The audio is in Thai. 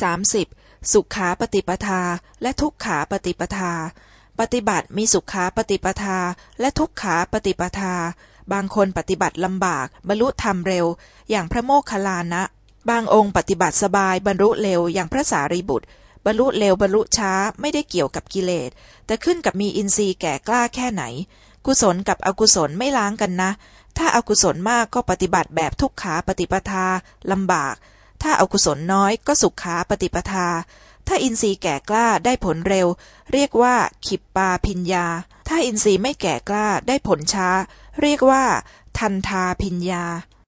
30. สุขาปฏิปทาและทุกขาปฏิปทา ปฏิบัติมีสุขาปฏิปทาและทุกขาปฏิปทา บางคนปฏิบัติลำบาก บรรลุธรรมเร็ว อย่างพระโมคคัลลานะ บางองค์ปฏิบัติสบายบรรลุเร็วอย่างพระสารีบุตร บรรลุเร็วบรรลุช้าไม่ได้เกี่ยวกับกิเลส แต่ขึ้นกับมีอินทรีย์แก่กล้าแค่ไหน กุศลกับอกุศลไม่ล้างกันนะ ถ้าอากุศลมากก็ปฏิบัติแบบทุกขาปฏิปทาลำบาก ถ้าอากุศลน้อยก็สุขขาปฏิปทา ถ้าอินทรีย์แก่กล้าได้ผลเร็ว เรียกว่าขิปปาพิญญา ถ้าอินทรีย์ไม่แก่กล้าได้ผลช้า เรียกว่า ทันทาพิญญา